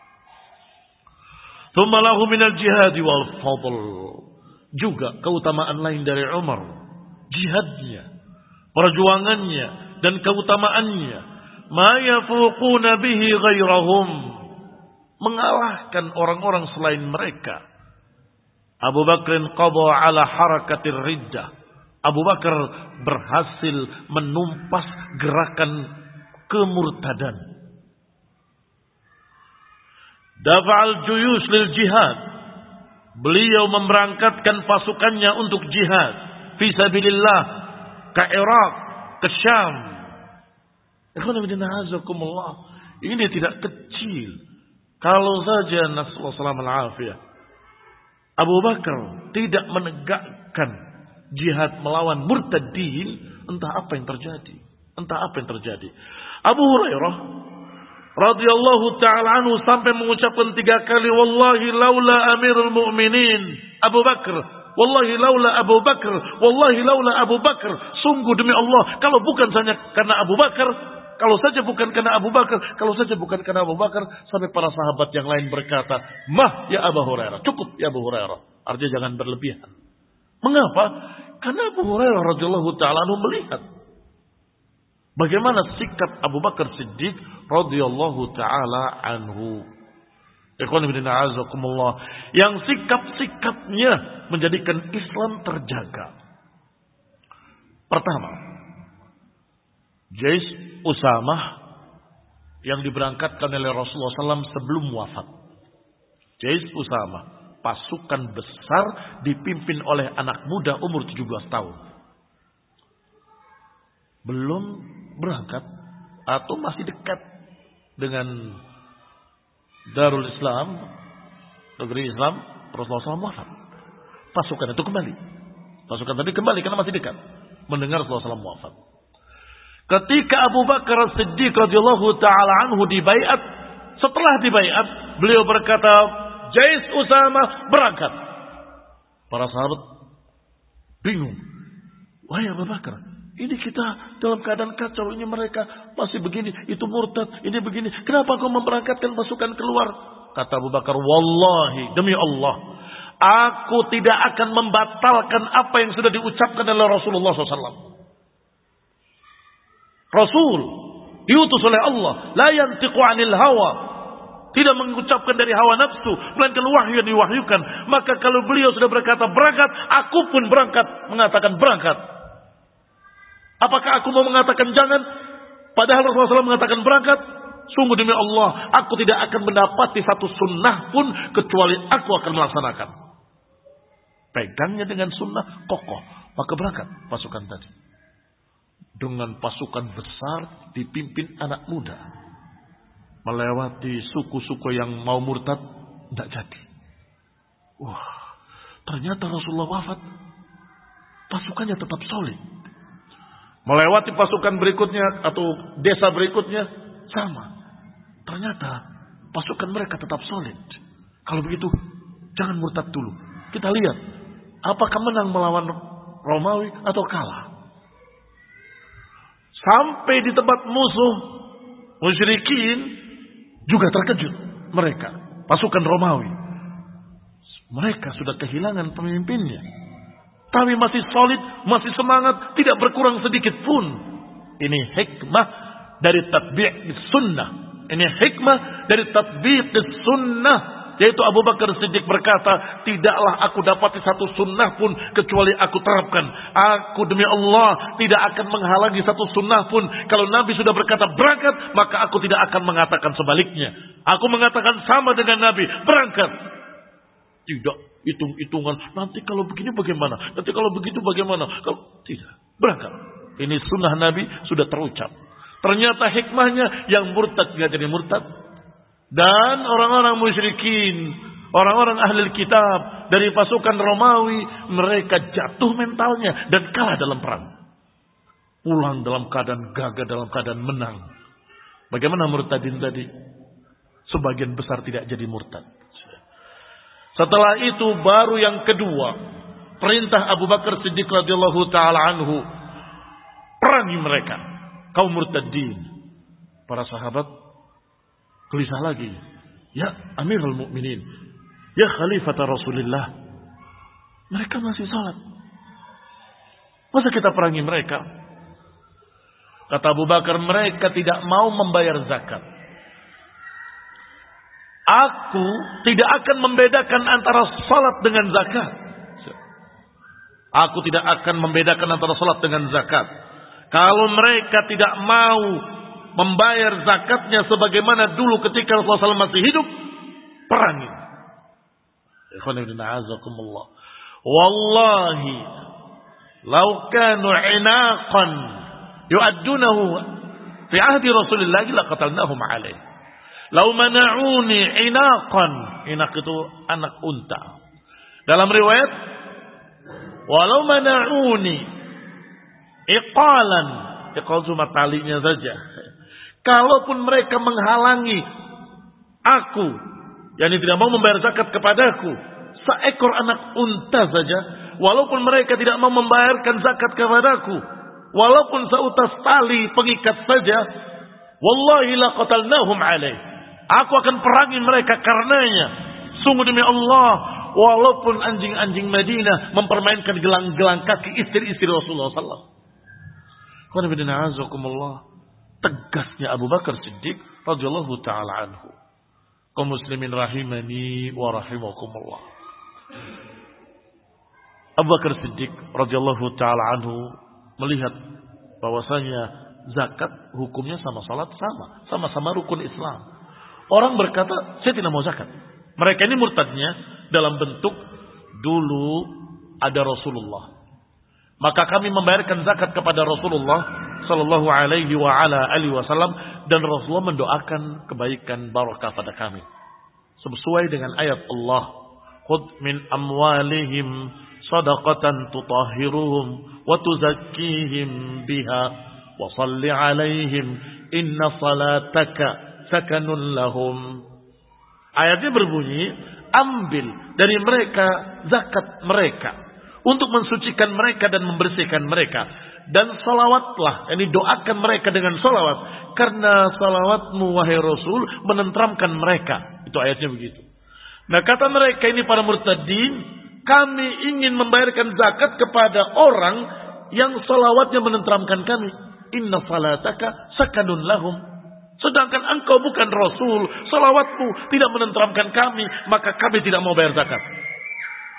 Thumma lahu minal jihad wal fadl. Juga keutamaan lain dari Umar, jihadnya, perjuangannya dan keutamaannya. Ma yafuquna bihi ghairahum. Mengalahkan orang-orang selain mereka. Abu Bakr qadha ala harakatir riddah. Abu Bakar berhasil menumpas gerakan kemurtadan. Dafa'al juyus lil jihad. Beliau memberangkatkan pasukannya untuk jihad. Fisabilillah. Ke Irak. Ke Syam. Ini tidak kecil. Kalau saja Nasallahu alaihi Abu Bakar tidak menegakkan jihad melawan murtadin, entah apa yang terjadi. Entah apa yang terjadi. Abu Hurairah radhiyallahu taala anhu sampai mengucapkan tiga kali wallahi laula amirul mu'minin Abu Bakar wallahi laula Abu Bakar wallahi laula Abu Bakar sungguh demi Allah kalau bukan saja karena Abu Bakar kalau saja bukan karena Abu Bakar, kalau saja bukan karena Abu Bakar, sampai para sahabat yang lain berkata, Mah ya Abu Hurairah, cukup ya Abu Hurairah. Artinya jangan berlebihan. Mengapa? Karena Abu Hurairah radhiyallahu taala melihat bagaimana sikap Abu Bakar Siddiq radhiyallahu taala anhu. Ikhwan ibn a'azakumullah. Yang sikap-sikapnya menjadikan Islam terjaga. Pertama, Jais Usamah yang diberangkatkan oleh Rasulullah SAW sebelum wafat. Jais Usamah, pasukan besar dipimpin oleh anak muda umur 17 tahun. Belum berangkat atau masih dekat dengan Darul Islam, negeri Islam, Rasulullah SAW wafat. Pasukan itu kembali. Pasukan tadi kembali karena masih dekat. Mendengar Rasulullah SAW wafat. Ketika Abu Bakar Siddiq radhiyallahu taala anhu dibaiat, setelah dibaiat, beliau berkata, "Jais Usama berangkat." Para sahabat bingung. Wahai Abu Bakar, ini kita dalam keadaan kacau, ini mereka masih begini, itu murtad, ini begini. Kenapa kau memberangkatkan pasukan keluar? Kata Abu Bakar, Wallahi, demi Allah, aku tidak akan membatalkan apa yang sudah diucapkan oleh Rasulullah SAW. Rasul diutus oleh Allah, la yantiqu 'anil hawa. Tidak mengucapkan dari hawa nafsu, melainkan wahyu yang diwahyukan. Maka kalau beliau sudah berkata berangkat, aku pun berangkat mengatakan berangkat. Apakah aku mau mengatakan jangan? Padahal Rasulullah SAW mengatakan berangkat. Sungguh demi Allah, aku tidak akan mendapati satu sunnah pun kecuali aku akan melaksanakan. Pegangnya dengan sunnah kokoh, maka berangkat pasukan tadi dengan pasukan besar dipimpin anak muda. Melewati suku-suku yang mau murtad, tidak jadi. Wah, ternyata Rasulullah wafat, pasukannya tetap solid. Melewati pasukan berikutnya atau desa berikutnya, sama. Ternyata pasukan mereka tetap solid. Kalau begitu, jangan murtad dulu. Kita lihat, apakah menang melawan Romawi atau kalah. Sampai di tempat musuh musyrikin juga terkejut mereka. Pasukan Romawi. Mereka sudah kehilangan pemimpinnya. Tapi masih solid, masih semangat, tidak berkurang sedikit pun. Ini hikmah dari tatbi' sunnah. Ini hikmah dari tatbi' sunnah yaitu Abu Bakar Siddiq berkata, tidaklah aku dapati satu sunnah pun kecuali aku terapkan. Aku demi Allah tidak akan menghalangi satu sunnah pun. Kalau Nabi sudah berkata berangkat, maka aku tidak akan mengatakan sebaliknya. Aku mengatakan sama dengan Nabi, berangkat. Tidak hitung-hitungan. Nanti kalau begini bagaimana? Nanti kalau begitu bagaimana? Kalau tidak, berangkat. Ini sunnah Nabi sudah terucap. Ternyata hikmahnya yang murtad tidak jadi murtad, dan orang-orang musyrikin, orang-orang ahli kitab dari pasukan Romawi, mereka jatuh mentalnya dan kalah dalam perang. Pulang dalam keadaan gagah, dalam keadaan menang. Bagaimana murtadin tadi? Sebagian besar tidak jadi murtad. Setelah itu baru yang kedua, perintah Abu Bakar Siddiq radhiyallahu taala anhu perangi mereka kaum murtadin. Para sahabat Gelisah lagi. Ya Amirul Mukminin, ya Khalifah Rasulullah. Mereka masih salat. Masa kita perangi mereka? Kata Abu Bakar, mereka tidak mau membayar zakat. Aku tidak akan membedakan antara salat dengan zakat. Aku tidak akan membedakan antara salat dengan zakat. Kalau mereka tidak mau membayar zakatnya sebagaimana dulu ketika Rasulullah SAW masih hidup, perangi. Wallahi, lau kanu inaqan yu'addunahu fi ahdi Rasulullah la qatalnahum alaih. Lau mana'uni inaqan, inaq itu anak unta. Dalam riwayat, walau mana'uni iqalan, iqal cuma talinya saja. Kalaupun mereka menghalangi aku, yang tidak mau membayar zakat kepadaku, seekor anak unta saja, walaupun mereka tidak mau membayarkan zakat kepadaku, walaupun seutas tali pengikat saja, wallahi la qatalnahum alaih. Aku akan perangi mereka karenanya. Sungguh demi Allah, walaupun anjing-anjing Madinah mempermainkan gelang-gelang kaki istri-istri Rasulullah sallallahu Tegasnya Abu Bakar Siddiq radhiyallahu taala anhu. Kaum muslimin rahimani wa rahimakumullah. Abu Bakar Siddiq radhiyallahu taala anhu melihat bahwasanya zakat hukumnya sama salat sama, sama-sama rukun Islam. Orang berkata, "Saya tidak mau zakat." Mereka ini murtadnya dalam bentuk dulu ada Rasulullah. Maka kami membayarkan zakat kepada Rasulullah sallallahu alaihi wa ala alihi wasallam dan Rasulullah mendoakan kebaikan barakah pada kami. Sesuai dengan ayat Allah, "Khudh min amwalihim sadaqatan tutahhiruhum wa tuzakkihim biha wa salli alaihim inna salataka sakanun lahum." Ayatnya berbunyi, ambil dari mereka zakat mereka untuk mensucikan mereka dan membersihkan mereka dan salawatlah, ini doakan mereka dengan salawat karena salawatmu wahai Rasul menentramkan mereka. Itu ayatnya begitu. Nah kata mereka ini para murtadin, kami ingin membayarkan zakat kepada orang yang salawatnya menentramkan kami. Inna salataka sakanun lahum. Sedangkan engkau bukan Rasul, salawatmu tidak menentramkan kami, maka kami tidak mau bayar zakat.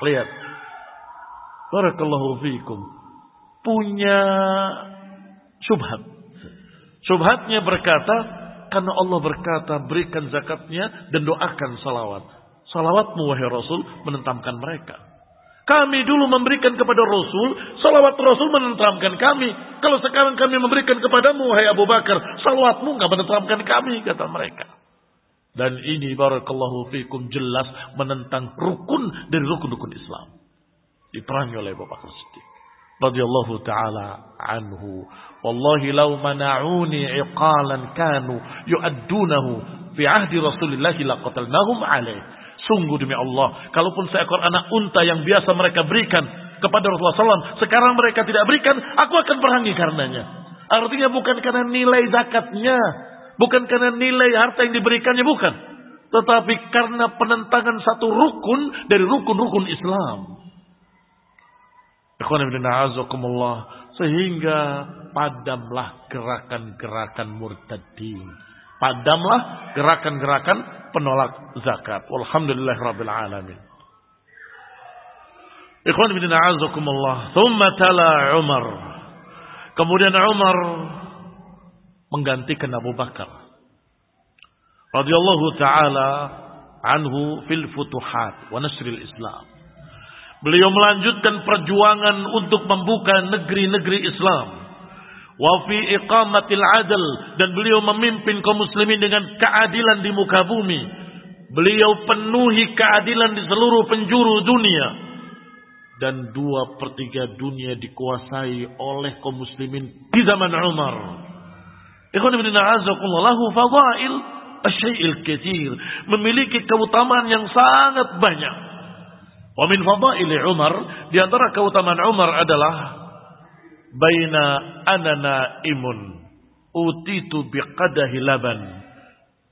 Lihat. Barakallahu fiikum punya subhat. Subhatnya berkata, karena Allah berkata berikan zakatnya dan doakan salawat. Salawatmu wahai Rasul menentamkan mereka. Kami dulu memberikan kepada Rasul, salawat Rasul menenteramkan kami. Kalau sekarang kami memberikan kepadamu, wahai Abu Bakar, salawatmu nggak menenteramkan kami, kata mereka. Dan ini barakallahu fikum jelas menentang rukun dari rukun-rukun Islam. Diperangi oleh Abu Bakar Siddiq radhiyallahu taala anhu. Wallahi law mana'uni iqalan kanu yu'addunahu fi ahdi Rasulillah laqatalnahum alaih. Sungguh demi Allah, kalaupun seekor anak unta yang biasa mereka berikan kepada Rasulullah SAW, sekarang mereka tidak berikan, aku akan perangi karenanya. Artinya bukan karena nilai zakatnya, bukan karena nilai harta yang diberikannya, bukan. Tetapi karena penentangan satu rukun dari rukun-rukun Islam. Sehingga padamlah gerakan-gerakan murtadin. Padamlah gerakan-gerakan penolak zakat. Walhamdulillah Rabbil Alamin. Ikhwan bin a'azakumullah. Thumma tala Umar. Kemudian Umar menggantikan Abu Bakar. Radiyallahu ta'ala anhu fil futuhat wa nasril Islam. Beliau melanjutkan perjuangan untuk membuka negeri-negeri Islam. Wa fi iqamatil adl dan beliau memimpin kaum muslimin dengan keadilan di muka bumi. Beliau penuhi keadilan di seluruh penjuru dunia. Dan dua per tiga dunia dikuasai oleh kaum muslimin di zaman Umar. Ikhwan ibn a'azakullah fadail asyai'il kathir. Memiliki keutamaan yang sangat banyak. Wa min fadaili Umar, di antara keutamaan Umar adalah baina anana imun utitu biqadahi laban.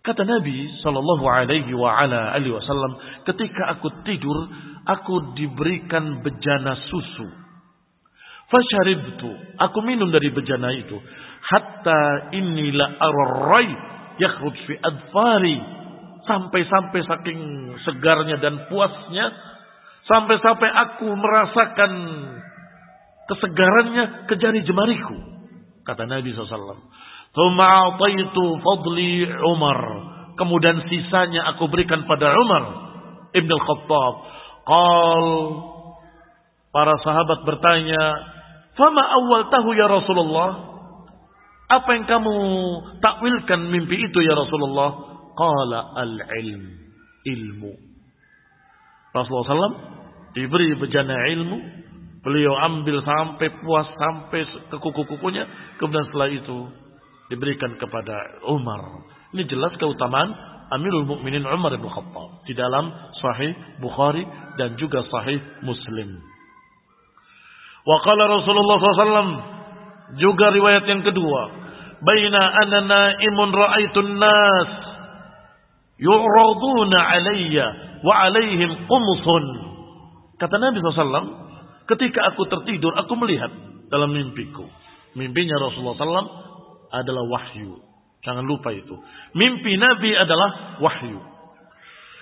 Kata Nabi sallallahu alaihi wa ala alihi wasallam, ketika aku tidur, aku diberikan bejana susu. Fasharibtu, aku minum dari bejana itu. Hatta inni la arrai yakhruj fi adfari. Sampai-sampai saking segarnya dan puasnya, Sampai-sampai aku merasakan kesegarannya ke jari jemariku. Kata Nabi SAW. Tuma'ataitu fadli Umar. Kemudian sisanya aku berikan pada Umar. Ibn al-Khattab. Qal. Para sahabat bertanya. Fama awal tahu ya Rasulullah. Apa yang kamu takwilkan mimpi itu ya Rasulullah? Qala al-ilm. Ilmu. Rasulullah SAW Diberi bejana ilmu. Beliau ambil sampai puas, sampai ke kuku-kukunya. Kemudian setelah itu diberikan kepada Umar. Ini jelas keutamaan Amirul Mukminin Umar bin Khattab di dalam Sahih Bukhari dan juga Sahih Muslim. Wa qala Rasulullah SAW juga riwayat yang kedua, baina ana naimun ra'aitun nas yu'raduna alayya wa alaihim qumsun. Kata Nabi SAW, ketika aku tertidur, aku melihat dalam mimpiku. Mimpinya Rasulullah SAW adalah wahyu. Jangan lupa itu. Mimpi Nabi adalah wahyu.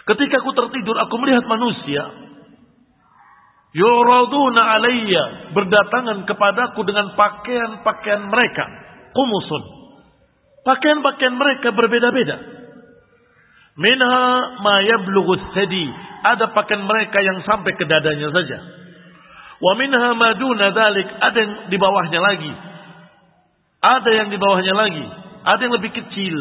Ketika aku tertidur, aku melihat manusia. Yuraduna alayya. Berdatangan kepadaku dengan pakaian-pakaian mereka. Kumusun. Pakaian-pakaian mereka berbeda-beda. Minha ma yablughu. Ada pakaian mereka yang sampai ke dadanya saja. Wa minha ma duna dalik. Ada yang di bawahnya lagi. Ada yang di bawahnya lagi. Ada yang lebih kecil.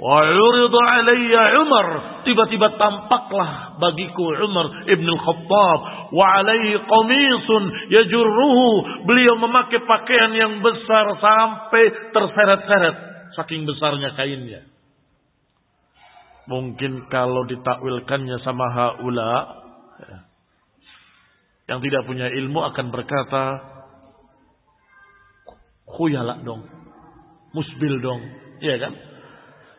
Wa yuridu alayya Umar. Tiba-tiba tampaklah bagiku Umar ibn al-Khattab. Wa alaihi qamisun yajurruhu. Beliau memakai pakaian yang besar sampai terseret-seret. Saking besarnya kainnya. Mungkin kalau ditakwilkannya sama haula yang tidak punya ilmu akan berkata khuyala dong, musbil dong, ya kan?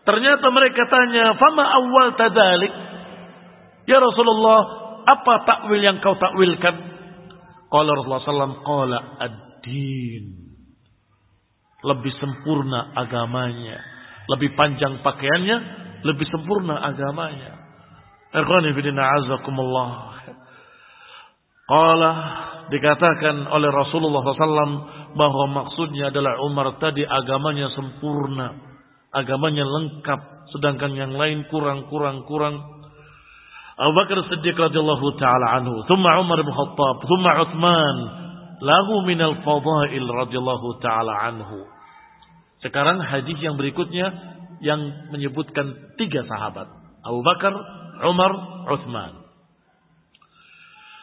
Ternyata mereka tanya, "Fama awal tadalik?" Ya Rasulullah, apa takwil yang kau takwilkan? Qala Rasulullah sallallahu qala ad-din. Lebih sempurna agamanya, lebih panjang pakaiannya, lebih sempurna agamanya. Ikhwani fillah azakumullah. Qala dikatakan oleh Rasulullah SAW bahwa maksudnya adalah Umar tadi agamanya sempurna, agamanya lengkap, sedangkan yang lain kurang kurang kurang. Abu Bakar Siddiq radhiyallahu taala anhu, thumma Umar bin Khattab, thumma Utsman, lahu minal fadail radhiyallahu taala anhu. Sekarang hadis yang berikutnya yang menyebutkan tiga sahabat. Abu Bakar, Umar, Uthman.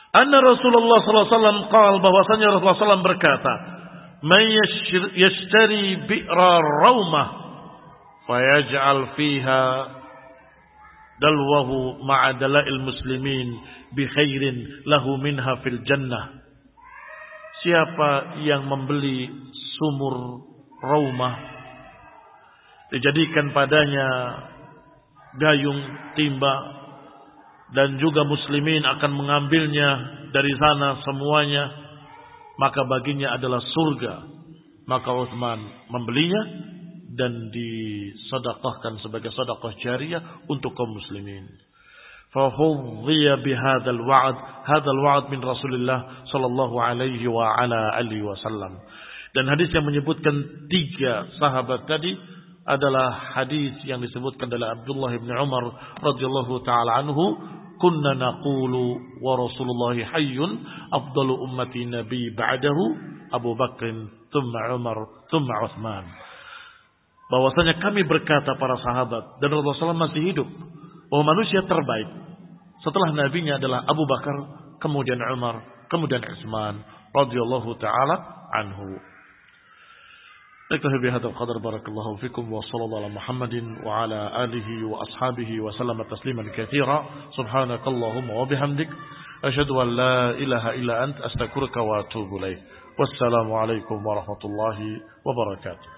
Anna Rasulullah SAW qal bahwasanya Rasulullah SAW berkata, "Man yashtari bi'ra raumah fayaj'al fiha dalwahu ma'a dalail muslimin bi khairin lahu minha fil jannah." Siapa yang membeli sumur raumah dijadikan padanya gayung timba dan juga muslimin akan mengambilnya dari sana semuanya maka baginya adalah surga. Maka Utsman membelinya dan disedekahkan sebagai sedekah jariah untuk kaum muslimin. Fahudhiya bihadzal wa'd hadzal wa'd min Rasulullah sallallahu alaihi wa ala alihi wasallam. Dan hadis yang menyebutkan tiga sahabat tadi adalah hadis yang disebutkan dalam Abdullah bin Umar radhiyallahu taala anhu kunna naqulu wa Rasulullah hayyun afdalu ummati nabi ba'dahu Abu Bakr thumma Umar thumma Uthman. Bahwasanya kami berkata para sahabat dan Rasulullah masih hidup bahwa manusia terbaik setelah nabinya adalah Abu Bakar kemudian Umar kemudian Utsman radhiyallahu taala anhu نكتفي بهذا القدر بارك الله فيكم وصلى الله على محمد وعلى آله وأصحابه وسلم تسليما كثيرا. سبحانك اللهم وبحمدك. أشهد أن لا إله إلا أنت أستغفرك وأتوب إليك. والسلام عليكم ورحمة الله وبركاته.